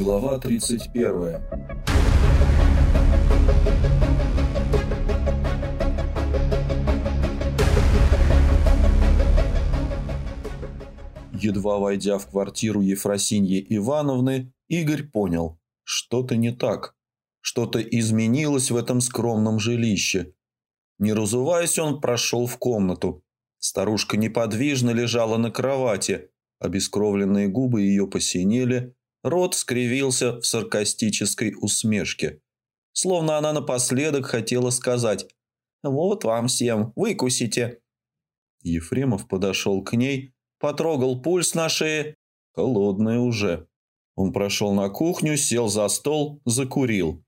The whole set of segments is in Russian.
Глава 31 Едва войдя в квартиру Ефросиньи Ивановны, Игорь понял, что-то не так, что-то изменилось в этом скромном жилище. Не разуваясь, он прошел в комнату. Старушка неподвижно лежала на кровати, обескровленные губы ее посинели, рот скривился в саркастической усмешке. Словно она напоследок хотела сказать «Вот вам всем, выкусите». Ефремов подошел к ней, потрогал пульс на шее. Холодная уже. Он прошел на кухню, сел за стол, закурил.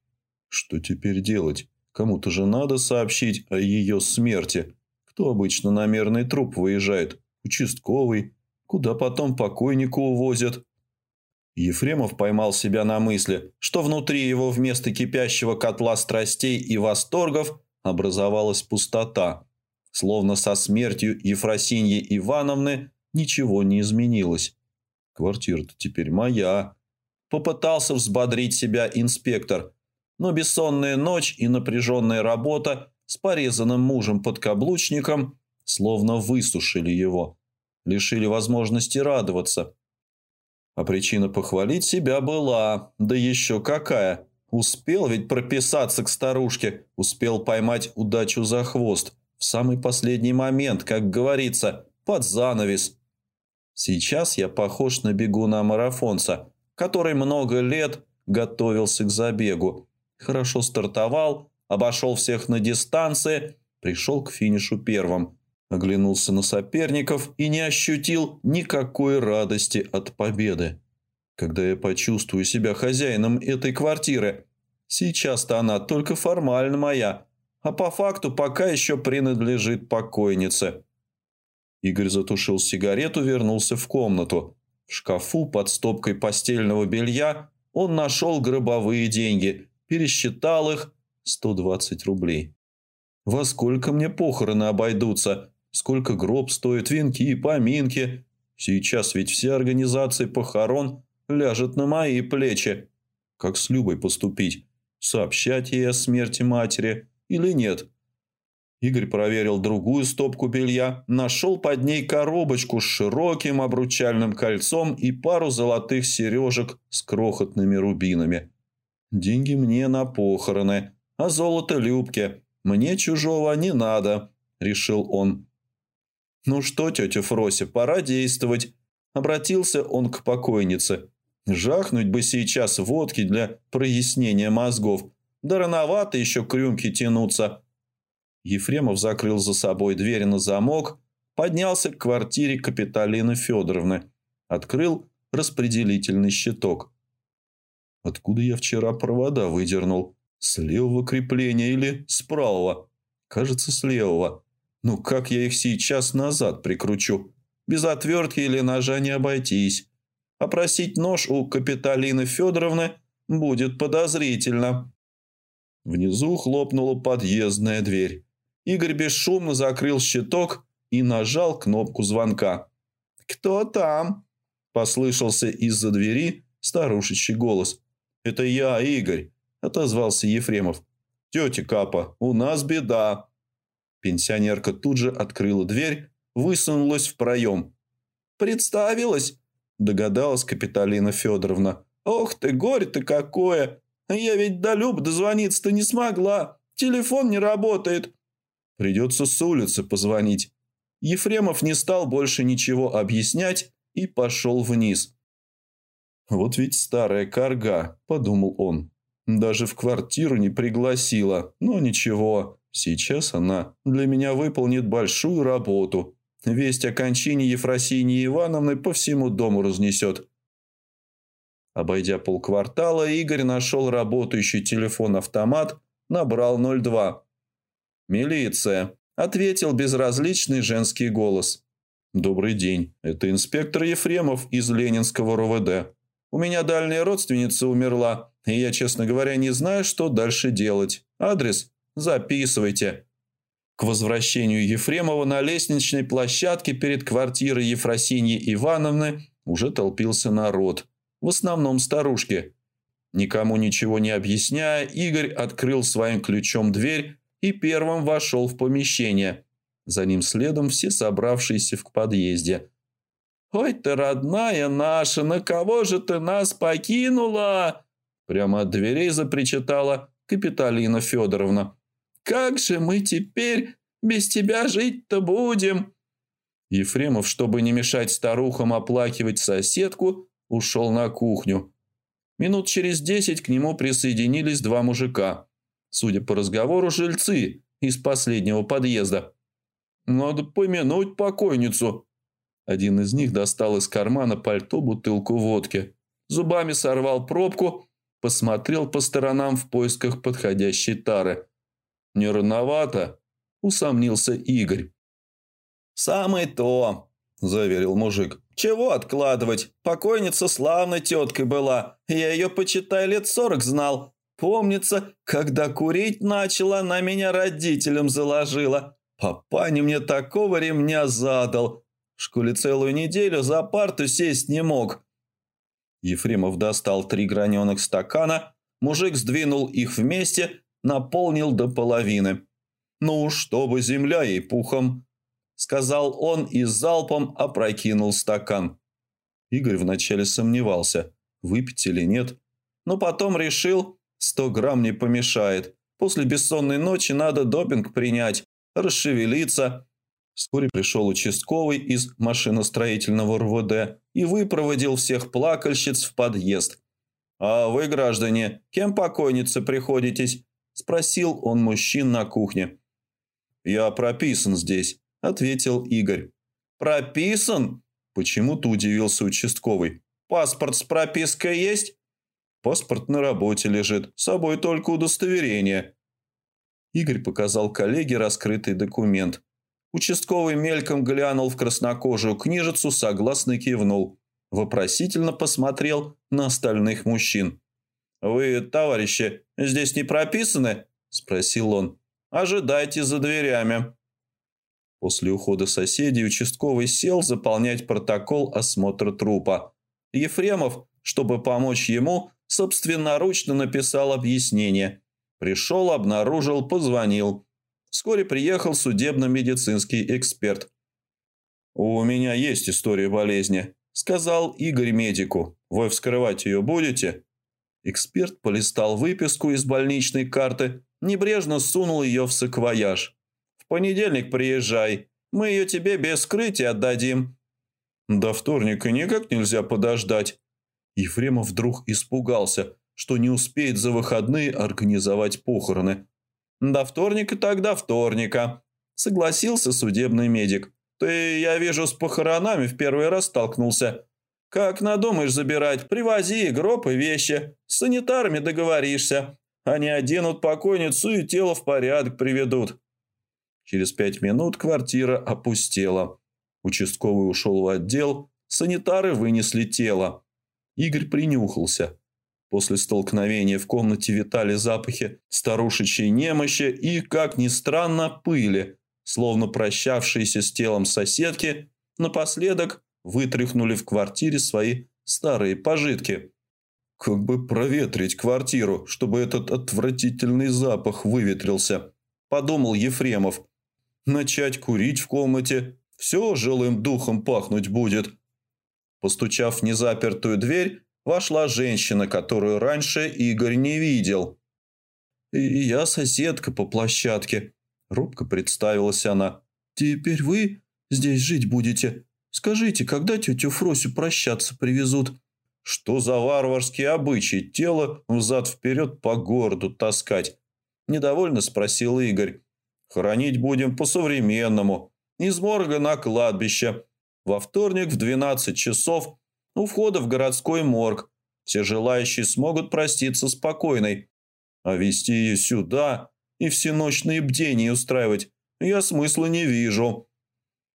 Что теперь делать? Кому-то же надо сообщить о ее смерти. Кто обычно на мерный труп выезжает? Участковый. Куда потом покойнику увозят? Ефремов поймал себя на мысли, что внутри его вместо кипящего котла страстей и восторгов образовалась пустота. Словно со смертью Ефросиньи Ивановны ничего не изменилось. Квартира-то теперь моя. Попытался взбодрить себя инспектор, но бессонная ночь и напряженная работа с порезанным мужем под каблучником словно высушили его, лишили возможности радоваться. А причина похвалить себя была, да еще какая. Успел ведь прописаться к старушке, успел поймать удачу за хвост. В самый последний момент, как говорится, под занавес – Сейчас я похож на бегуна-марафонца, который много лет готовился к забегу. Хорошо стартовал, обошел всех на дистанции, пришел к финишу первым. Оглянулся на соперников и не ощутил никакой радости от победы. Когда я почувствую себя хозяином этой квартиры, сейчас-то она только формально моя, а по факту пока еще принадлежит покойнице. Игорь затушил сигарету, вернулся в комнату. В шкафу под стопкой постельного белья он нашел гробовые деньги, пересчитал их 120 рублей. Во сколько мне похороны обойдутся? Сколько гроб стоит, венки и поминки? Сейчас ведь все организации похорон ляжут на мои плечи. Как с Любой поступить? Сообщать ей о смерти матери или нет? Игорь проверил другую стопку белья, нашел под ней коробочку с широким обручальным кольцом и пару золотых сережек с крохотными рубинами. «Деньги мне на похороны, а золото Любке. Мне чужого не надо», – решил он. «Ну что, тетя Фрося, пора действовать», – обратился он к покойнице. «Жахнуть бы сейчас водки для прояснения мозгов. Да рановато еще к рюмке тянуться». Ефремов закрыл за собой дверь на замок, поднялся к квартире Капиталины Федоровны, открыл распределительный щиток. Откуда я вчера провода выдернул? С левого крепления или с правого? Кажется, с левого. Ну как я их сейчас назад прикручу? Без отвертки или ножа не обойтись. Опросить нож у Капиталины Федоровны будет подозрительно. Внизу хлопнула подъездная дверь. Игорь бесшумно закрыл щиток и нажал кнопку звонка. «Кто там?» – послышался из-за двери старушечий голос. «Это я, Игорь», – отозвался Ефремов. «Тетя Капа, у нас беда». Пенсионерка тут же открыла дверь, высунулась в проем. «Представилась?» – догадалась Капиталина Федоровна. «Ох ты, горе-то какое! Я ведь до Люб дозвониться-то не смогла. Телефон не работает. Придется с улицы позвонить. Ефремов не стал больше ничего объяснять и пошел вниз. «Вот ведь старая карга», – подумал он. «Даже в квартиру не пригласила, но ничего, сейчас она для меня выполнит большую работу. Весть о кончине Ефросинии Ивановны по всему дому разнесет». Обойдя полквартала, Игорь нашел работающий телефон-автомат, набрал 02. «Милиция», – ответил безразличный женский голос. «Добрый день. Это инспектор Ефремов из Ленинского РОВД. У меня дальняя родственница умерла, и я, честно говоря, не знаю, что дальше делать. Адрес? Записывайте». К возвращению Ефремова на лестничной площадке перед квартирой Ефросиньи Ивановны уже толпился народ. В основном старушки. Никому ничего не объясняя, Игорь открыл своим ключом дверь и первым вошел в помещение. За ним следом все собравшиеся в подъезде. «Ой ты, родная наша, на кого же ты нас покинула?» Прямо от дверей запричитала Капиталина Федоровна. «Как же мы теперь без тебя жить-то будем?» Ефремов, чтобы не мешать старухам оплакивать соседку, ушел на кухню. Минут через десять к нему присоединились два мужика. Судя по разговору, жильцы из последнего подъезда. «Надо помянуть покойницу». Один из них достал из кармана пальто бутылку водки. Зубами сорвал пробку, посмотрел по сторонам в поисках подходящей тары. «Не рановато?» – усомнился Игорь. «Самое то», – заверил мужик. «Чего откладывать? Покойница славной теткой была. Я ее, почитай, лет сорок знал. Помнится, когда курить начала, она меня родителям заложила. Папаня мне такого ремня задал. В школе целую неделю за парту сесть не мог. Ефремов достал три граненых стакана, мужик сдвинул их вместе, наполнил до половины. «Ну, чтобы земля ей пухом», — сказал он и залпом опрокинул стакан. Игорь вначале сомневался, выпить или нет, но потом решил, сто грамм не помешает. После бессонной ночи надо допинг принять, расшевелиться. Вскоре пришел участковый из машиностроительного РВД и выпроводил всех плакальщиц в подъезд. «А вы, граждане, кем покойницы приходитесь?» – спросил он мужчин на кухне. «Я прописан здесь», – ответил Игорь. «Прописан?» – почему-то удивился участковый. «Паспорт с пропиской есть?» «Паспорт на работе лежит, с собой только удостоверение», Игорь показал коллеге раскрытый документ. Участковый мельком глянул в краснокожую книжицу, согласно кивнул. Вопросительно посмотрел на остальных мужчин. «Вы, товарищи, здесь не прописаны?» – спросил он. «Ожидайте за дверями». После ухода соседей участковый сел заполнять протокол осмотра трупа. Ефремов, чтобы помочь ему, собственноручно написал объяснение – Пришел, обнаружил, позвонил. Вскоре приехал судебно-медицинский эксперт. «У меня есть история болезни», – сказал Игорь медику. «Вы вскрывать ее будете?» Эксперт полистал выписку из больничной карты, небрежно сунул ее в саквояж. «В понедельник приезжай, мы ее тебе без скрытия отдадим». «До вторника никак нельзя подождать». Ефремов вдруг испугался – что не успеет за выходные организовать похороны. «До вторника до вторника», – согласился судебный медик. «Ты, я вижу, с похоронами в первый раз столкнулся. Как надумаешь забирать, привози гроб и вещи. С санитарами договоришься. Они оденут покойницу и тело в порядок приведут». Через пять минут квартира опустела. Участковый ушел в отдел, санитары вынесли тело. Игорь принюхался – После столкновения в комнате витали запахи старушечьей немощи и, как ни странно, пыли, словно прощавшиеся с телом соседки, напоследок вытряхнули в квартире свои старые пожитки. Как бы проветрить квартиру, чтобы этот отвратительный запах выветрился, подумал Ефремов. Начать курить в комнате, все жилым духом пахнуть будет. Постучав в незапертую дверь, вошла женщина, которую раньше Игорь не видел. «И я соседка по площадке», – робко представилась она. «Теперь вы здесь жить будете? Скажите, когда тетю Фросю прощаться привезут?» «Что за варварские обычаи тело взад-вперед по городу таскать?» – недовольно спросил Игорь. «Хранить будем по-современному. Из морга на кладбище. Во вторник в 12 часов – у входа в городской морг. Все желающие смогут проститься спокойной. А вести ее сюда и всеночные бдения устраивать я смысла не вижу.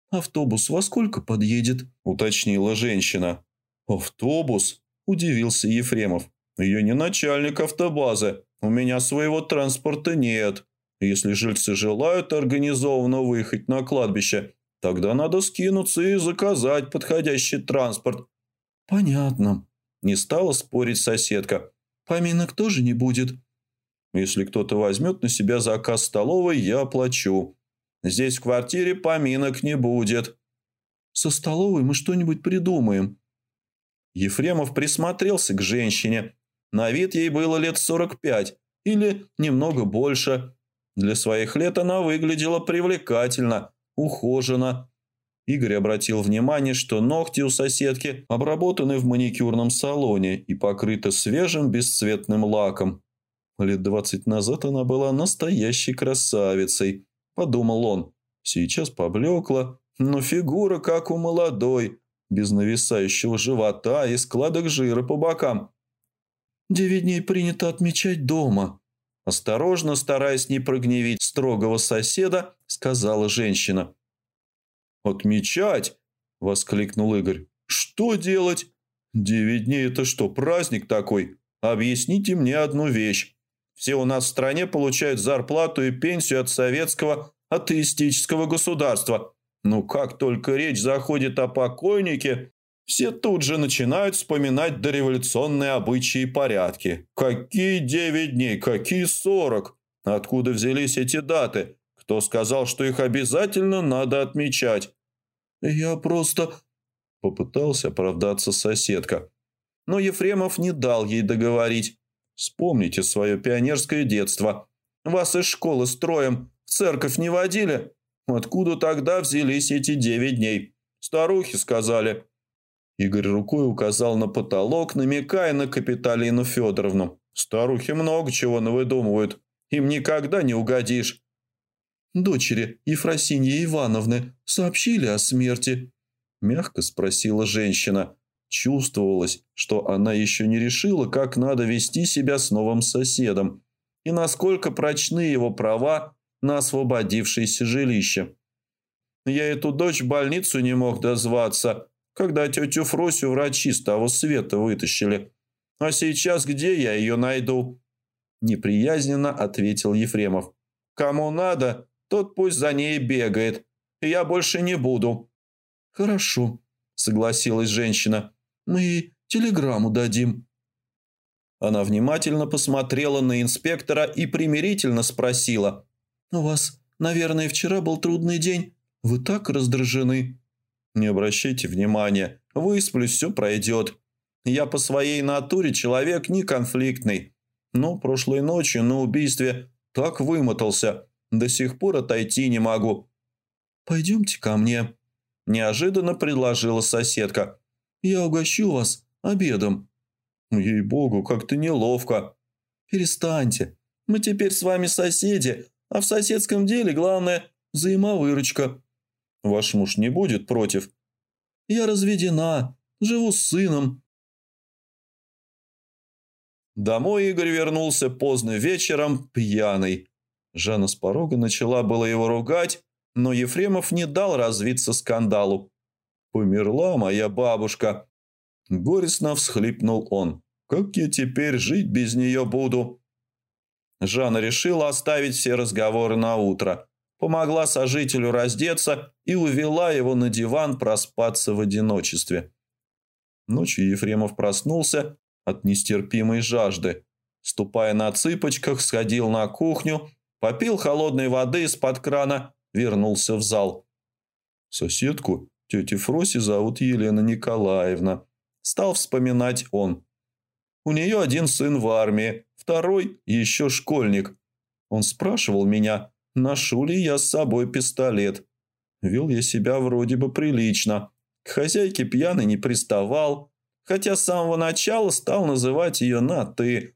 «Автобус во сколько подъедет?» – уточнила женщина. «Автобус?» – удивился Ефремов. «Я не начальник автобазы. У меня своего транспорта нет. Если жильцы желают организованно выехать на кладбище, тогда надо скинуться и заказать подходящий транспорт. «Понятно», – не стала спорить соседка. Поминок тоже не будет. Если кто-то возьмет на себя заказ столовой, я оплачу. Здесь в квартире поминок не будет. Со столовой мы что-нибудь придумаем. Ефремов присмотрелся к женщине. На вид ей было лет сорок пять или немного больше. Для своих лет она выглядела привлекательно, ухоженно. Игорь обратил внимание, что ногти у соседки обработаны в маникюрном салоне и покрыты свежим бесцветным лаком. Лет двадцать назад она была настоящей красавицей, подумал он. Сейчас поблекла, но фигура как у молодой, без нависающего живота и складок жира по бокам. «Девять дней принято отмечать дома», Осторожно, стараясь не прогневить строгого соседа, сказала женщина. «Отмечать?» – воскликнул Игорь. «Что делать? Девять дней – это что, праздник такой? Объясните мне одну вещь. Все у нас в стране получают зарплату и пенсию от советского атеистического государства. Ну как только речь заходит о покойнике, все тут же начинают вспоминать дореволюционные обычаи и порядки. Какие девять дней, какие сорок? Откуда взялись эти даты? Кто сказал, что их обязательно надо отмечать? Я просто... Попытался оправдаться соседка. Но Ефремов не дал ей договорить. Вспомните свое пионерское детство. Вас из школы строем в церковь не водили? Откуда тогда взялись эти девять дней? Старухи сказали. Игорь рукой указал на потолок, намекая на Капиталину Федоровну. «Старухи много чего навыдумывают. Им никогда не угодишь». «Дочери Ефросиньи Ивановны сообщили о смерти?» Мягко спросила женщина. Чувствовалось, что она еще не решила, как надо вести себя с новым соседом и насколько прочны его права на освободившееся жилище. «Я эту дочь в больницу не мог дозваться», когда тетю Фросю врачи с того света вытащили. А сейчас где я ее найду?» Неприязненно ответил Ефремов. «Кому надо, тот пусть за ней бегает. Я больше не буду». «Хорошо», — согласилась женщина. «Мы телеграмму дадим». Она внимательно посмотрела на инспектора и примирительно спросила. «У вас, наверное, вчера был трудный день. Вы так раздражены». Не обращайте внимания, высплюсь, все пройдет. Я по своей натуре человек не конфликтный. Но прошлой ночью на убийстве так вымотался, до сих пор отойти не могу. «Пойдемте ко мне», – неожиданно предложила соседка. «Я угощу вас обедом». «Ей-богу, как-то неловко». «Перестаньте. Мы теперь с вами соседи, а в соседском деле главное – взаимовыручка». Ваш муж не будет против?» «Я разведена, живу с сыном». Домой Игорь вернулся поздно вечером, пьяный. Жанна с порога начала было его ругать, но Ефремов не дал развиться скандалу. «Померла моя бабушка!» Горестно всхлипнул он. «Как я теперь жить без нее буду?» Жанна решила оставить все разговоры на утро помогла сожителю раздеться и увела его на диван проспаться в одиночестве. Ночью Ефремов проснулся от нестерпимой жажды. Ступая на цыпочках, сходил на кухню, попил холодной воды из-под крана, вернулся в зал. Соседку, тетю Фроси, зовут Елена Николаевна. Стал вспоминать он. У нее один сын в армии, второй еще школьник. Он спрашивал меня, ношу ли я с собой пистолет. Вел я себя вроде бы прилично. К хозяйке пьяный не приставал, хотя с самого начала стал называть ее на «ты».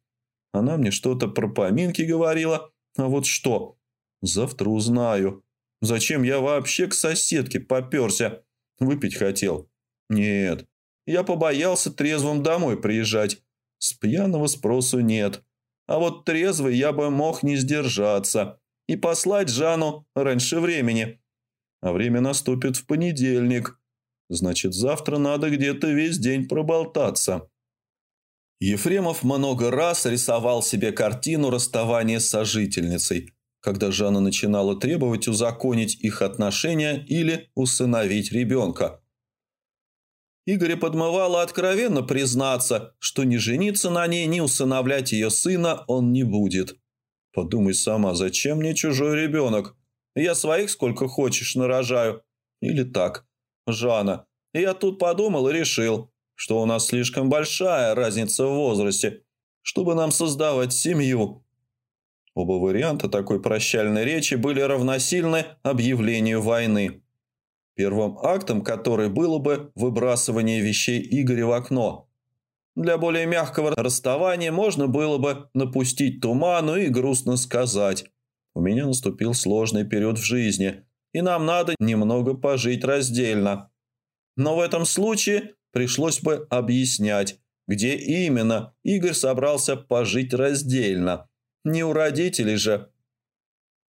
Она мне что-то про поминки говорила, а вот что? Завтра узнаю. Зачем я вообще к соседке поперся? Выпить хотел? Нет. Я побоялся трезвым домой приезжать. С пьяного спросу нет. А вот трезвый я бы мог не сдержаться и послать Жанну раньше времени. А время наступит в понедельник. Значит, завтра надо где-то весь день проболтаться. Ефремов много раз рисовал себе картину расставания с сожительницей, когда Жанна начинала требовать узаконить их отношения или усыновить ребенка. Игоря подмывало откровенно признаться, что ни жениться на ней, ни усыновлять ее сына он не будет. Подумай сама, зачем мне чужой ребенок? Я своих сколько хочешь нарожаю. Или так. Жанна, я тут подумал и решил, что у нас слишком большая разница в возрасте, чтобы нам создавать семью. Оба варианта такой прощальной речи были равносильны объявлению войны. Первым актом которой было бы выбрасывание вещей Игоря в окно. Для более мягкого расставания можно было бы напустить туману и грустно сказать «У меня наступил сложный период в жизни, и нам надо немного пожить раздельно». Но в этом случае пришлось бы объяснять, где именно Игорь собрался пожить раздельно. Не у родителей же.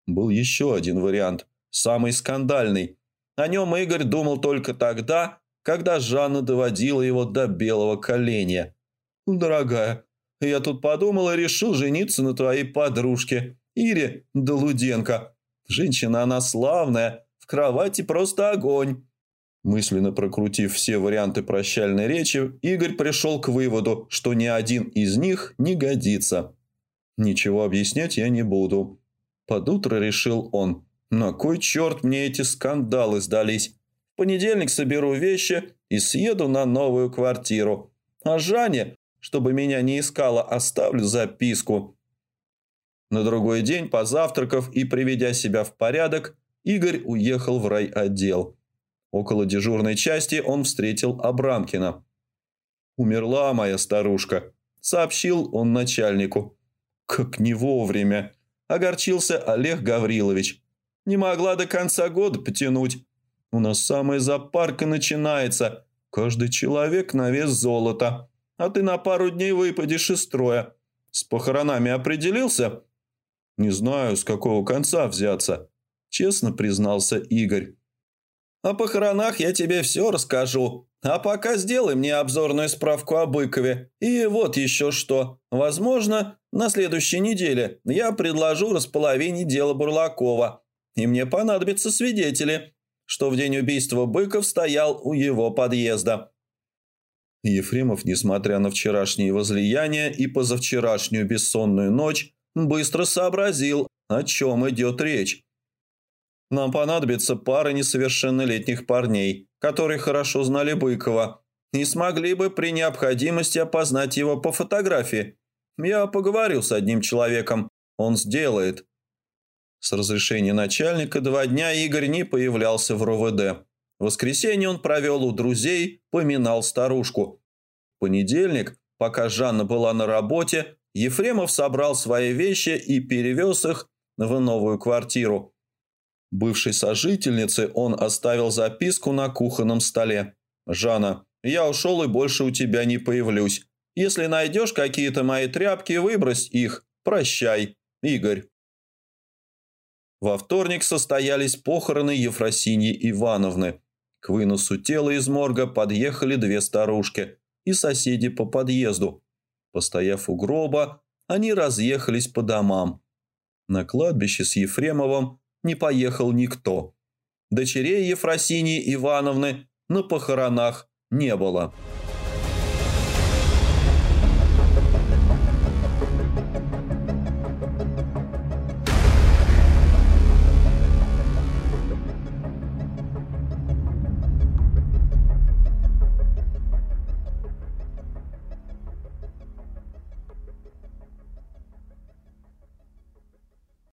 Был еще один вариант, самый скандальный. О нем Игорь думал только тогда, когда Жанна доводила его до белого коленя. «Дорогая, я тут подумал и решил жениться на твоей подружке, Ире Долуденко. Женщина она славная, в кровати просто огонь. Мысленно прокрутив все варианты прощальной речи, Игорь пришел к выводу, что ни один из них не годится. «Ничего объяснять я не буду». Под утро решил он. «На кой черт мне эти скандалы сдались? В понедельник соберу вещи и съеду на новую квартиру. А Жанне, чтобы меня не искала, оставлю записку». На другой день, позавтракав и приведя себя в порядок, Игорь уехал в райотдел. Около дежурной части он встретил Абрамкина. «Умерла моя старушка», – сообщил он начальнику. «Как не вовремя!» – огорчился Олег Гаврилович. «Не могла до конца года потянуть. У нас самая запарка начинается. Каждый человек на вес золота. А ты на пару дней выпадешь из строя. С похоронами определился?» «Не знаю, с какого конца взяться», – честно признался Игорь. О похоронах я тебе все расскажу. А пока сделай мне обзорную справку о Быкове. И вот еще что. Возможно, на следующей неделе я предложу располовинить дело Бурлакова. И мне понадобятся свидетели, что в день убийства Быков стоял у его подъезда. Ефремов, несмотря на вчерашние возлияния и позавчерашнюю бессонную ночь, быстро сообразил, о чем идет речь. Нам понадобится пара несовершеннолетних парней, которые хорошо знали Быкова и смогли бы при необходимости опознать его по фотографии. Я поговорил с одним человеком, он сделает. С разрешения начальника два дня Игорь не появлялся в РОВД. В воскресенье он провел у друзей, поминал старушку. В понедельник, пока Жанна была на работе, Ефремов собрал свои вещи и перевез их в новую квартиру. Бывшей сожительнице он оставил записку на кухонном столе. «Жанна, я ушел и больше у тебя не появлюсь. Если найдешь какие-то мои тряпки, выбрось их. Прощай, Игорь». Во вторник состоялись похороны Ефросиньи Ивановны. К выносу тела из морга подъехали две старушки и соседи по подъезду. Постояв у гроба, они разъехались по домам. На кладбище с Ефремовым не поехал никто. Дочерей Ефросинии Ивановны на похоронах не было.